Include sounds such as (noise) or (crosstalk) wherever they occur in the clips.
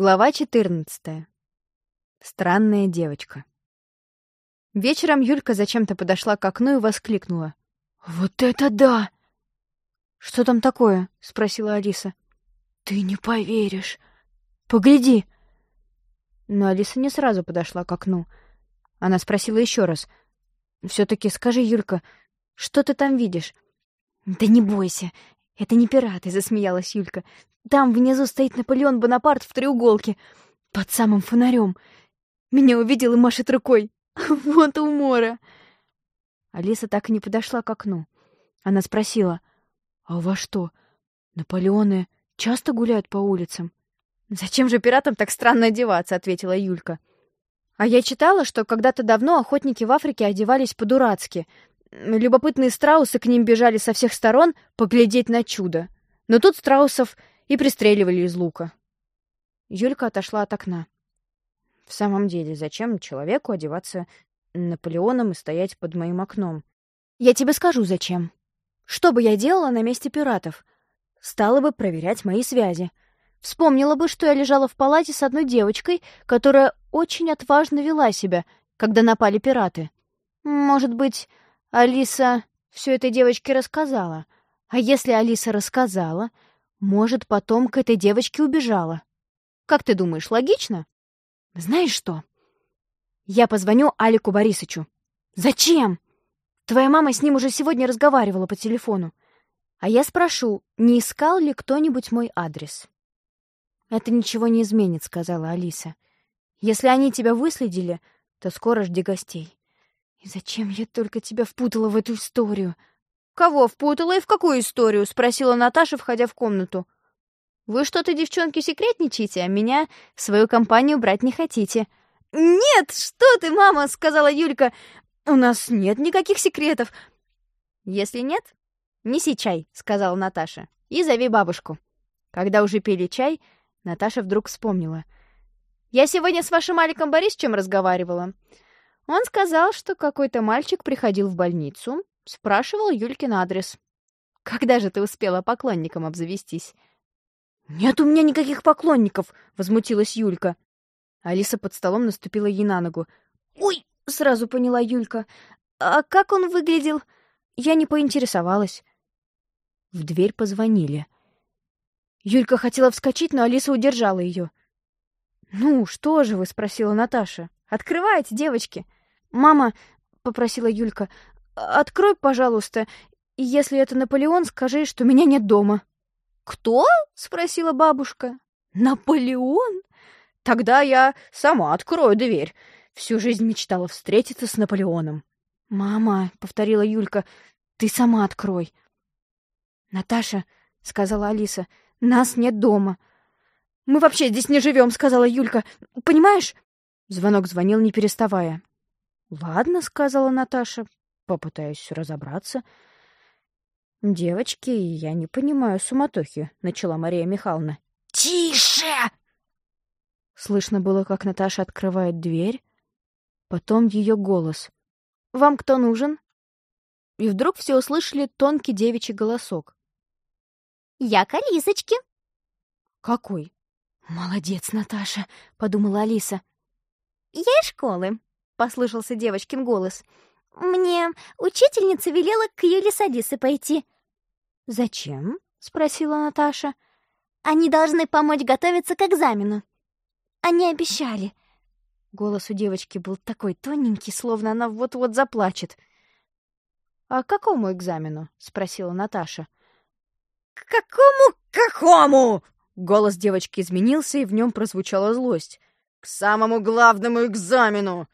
Глава 14. Странная девочка. Вечером Юлька зачем-то подошла к окну и воскликнула. «Вот это да!» «Что там такое?» — спросила Алиса. «Ты не поверишь. Погляди!» Но Алиса не сразу подошла к окну. Она спросила еще раз. «Все-таки скажи, Юлька, что ты там видишь?» «Да не бойся, это не пираты», — засмеялась Юлька. Там внизу стоит Наполеон Бонапарт в треуголке, под самым фонарем. Меня увидел и машет рукой. (laughs) Вот умора. Алиса так и не подошла к окну. Она спросила, «А у вас что, Наполеоны часто гуляют по улицам?» «Зачем же пиратам так странно одеваться?» — ответила Юлька. «А я читала, что когда-то давно охотники в Африке одевались по-дурацки. Любопытные страусы к ним бежали со всех сторон поглядеть на чудо. Но тут страусов и пристреливали из лука. Юлька отошла от окна. В самом деле, зачем человеку одеваться Наполеоном и стоять под моим окном? Я тебе скажу, зачем. Что бы я делала на месте пиратов? Стала бы проверять мои связи. Вспомнила бы, что я лежала в палате с одной девочкой, которая очень отважно вела себя, когда напали пираты. Может быть, Алиса все этой девочке рассказала. А если Алиса рассказала, может, потом к этой девочке убежала. Как ты думаешь, логично? Знаешь что? Я позвоню Алику Борисовичу. Зачем? Твоя мама с ним уже сегодня разговаривала по телефону. А я спрошу, не искал ли кто-нибудь мой адрес? Это ничего не изменит, сказала Алиса. Если они тебя выследили, то скоро жди гостей. И зачем я только тебя впутала в эту историю? «Кого впутала и в какую историю?» — спросила Наташа, входя в комнату. «Вы что-то, девчонки, секретничаете, а меня в свою компанию брать не хотите». «Нет, что ты, мама!» — сказала Юлька. «У нас нет никаких секретов». «Если нет, неси чай», — сказала Наташа, — «и зови бабушку». Когда уже пили чай, Наташа вдруг вспомнила. «Я сегодня с вашим Аликом Борисовичем разговаривала. Он сказал, что какой-то мальчик приходил в больницу, Спрашивал Юлькин адрес. «Когда же ты успела поклонником обзавестись?» «Нет у меня никаких поклонников!» — возмутилась Юлька. Алиса под столом наступила ей на ногу. «Ой!» — сразу поняла Юлька. «А как он выглядел?» Я не поинтересовалась. В дверь позвонили. Юлька хотела вскочить, но Алиса удержала ее. «Ну, что же вы?» — спросила Наташа. «Открывайте, девочки!» «Мама!» — попросила Юлька. Открой, пожалуйста. Если это Наполеон, скажи, что меня нет дома». «Кто?» — спросила бабушка. «Наполеон? Тогда я сама открою дверь. Всю жизнь мечтала встретиться с Наполеоном». «Мама», — повторила Юлька, — «ты сама открой». «Наташа», — сказала Алиса, — «нас нет дома». «Мы вообще здесь не живем», — сказала Юлька. «Понимаешь?» Звонок звонил, не переставая. «Ладно», — сказала Наташа, Попытаюсь разобраться. «Девочки, я не понимаю суматохи», — начала Мария Михайловна. «Тише!» Слышно было, как Наташа открывает дверь, потом ее голос. «Вам кто нужен?» И вдруг все услышали тонкий девичий голосок. «Я к Алисочке». «Какой?» «Молодец, Наташа», — подумала Алиса. «Я из школы», — послышался девочкин голос. «Мне учительница велела к Юле Садисы пойти». «Зачем?» — спросила Наташа. «Они должны помочь готовиться к экзамену. Они обещали». Голос у девочки был такой тоненький, словно она вот-вот заплачет. «А к какому экзамену?» — спросила Наташа. «К какому, какому?» Голос девочки изменился, и в нем прозвучала злость. «К самому главному экзамену!»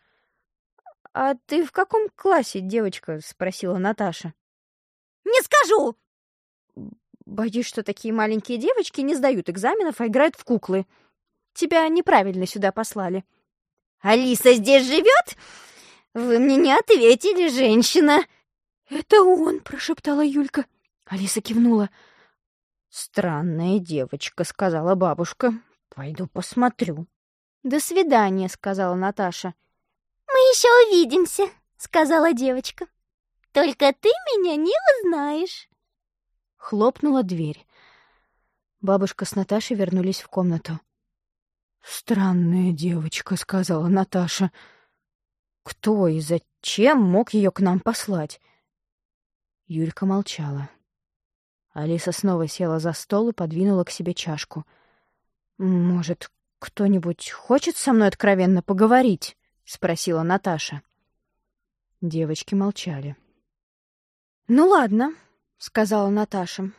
«А ты в каком классе, девочка?» — спросила Наташа. «Не скажу!» «Боюсь, что такие маленькие девочки не сдают экзаменов, а играют в куклы. Тебя неправильно сюда послали». «Алиса здесь живет? Вы мне не ответили, женщина!» «Это он!» — прошептала Юлька. Алиса кивнула. «Странная девочка», — сказала бабушка. «Пойду посмотрю». «До свидания», — сказала Наташа. «Мы еще увидимся», — сказала девочка. «Только ты меня не узнаешь». Хлопнула дверь. Бабушка с Наташей вернулись в комнату. «Странная девочка», — сказала Наташа. «Кто и зачем мог ее к нам послать?» Юлька молчала. Алиса снова села за стол и подвинула к себе чашку. «Может, кто-нибудь хочет со мной откровенно поговорить?» — спросила Наташа. Девочки молчали. «Ну ладно», — сказала Наташа.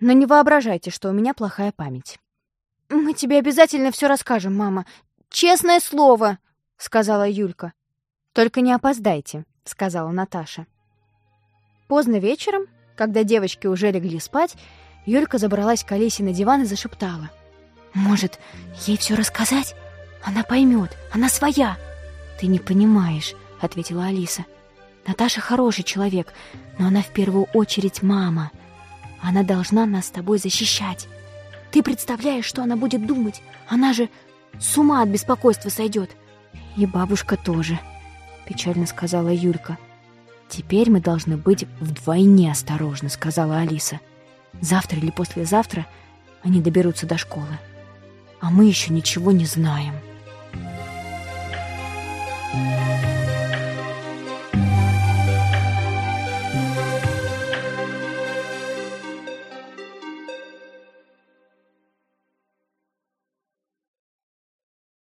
«Но не воображайте, что у меня плохая память». «Мы тебе обязательно все расскажем, мама. Честное слово!» — сказала Юлька. «Только не опоздайте», — сказала Наташа. Поздно вечером, когда девочки уже легли спать, Юлька забралась к Алисе на диван и зашептала. «Может, ей все рассказать? Она поймет, она своя!» «Ты не понимаешь», — ответила Алиса. «Наташа хороший человек, но она в первую очередь мама. Она должна нас с тобой защищать. Ты представляешь, что она будет думать? Она же с ума от беспокойства сойдет. И бабушка тоже, печально сказала Юлька. Теперь мы должны быть вдвойне осторожны, сказала Алиса. Завтра или послезавтра они доберутся до школы. А мы еще ничего не знаем.